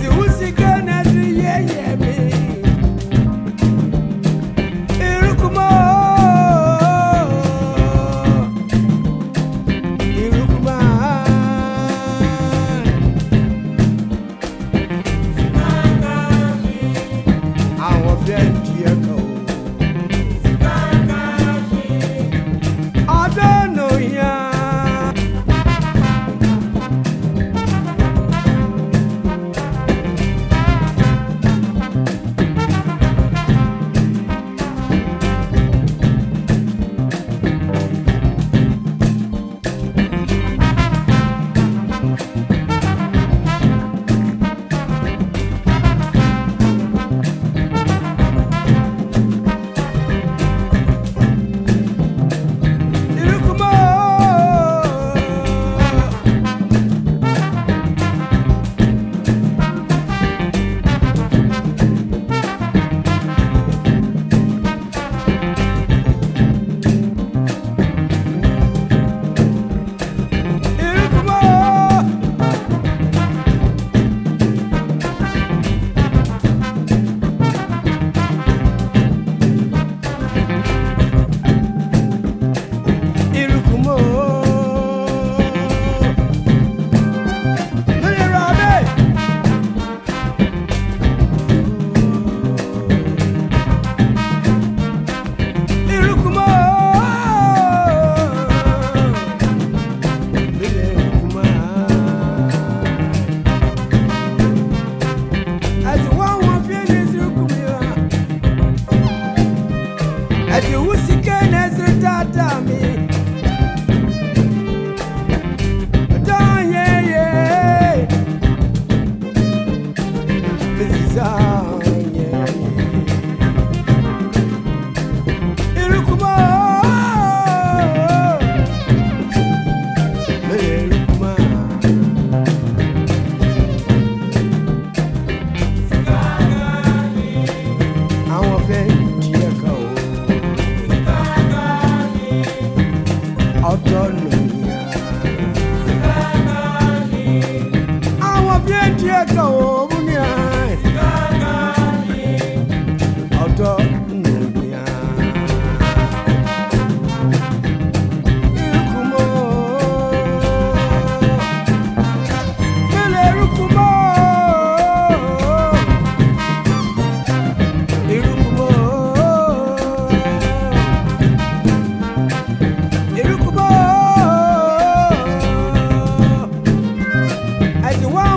Kazi usika As you walk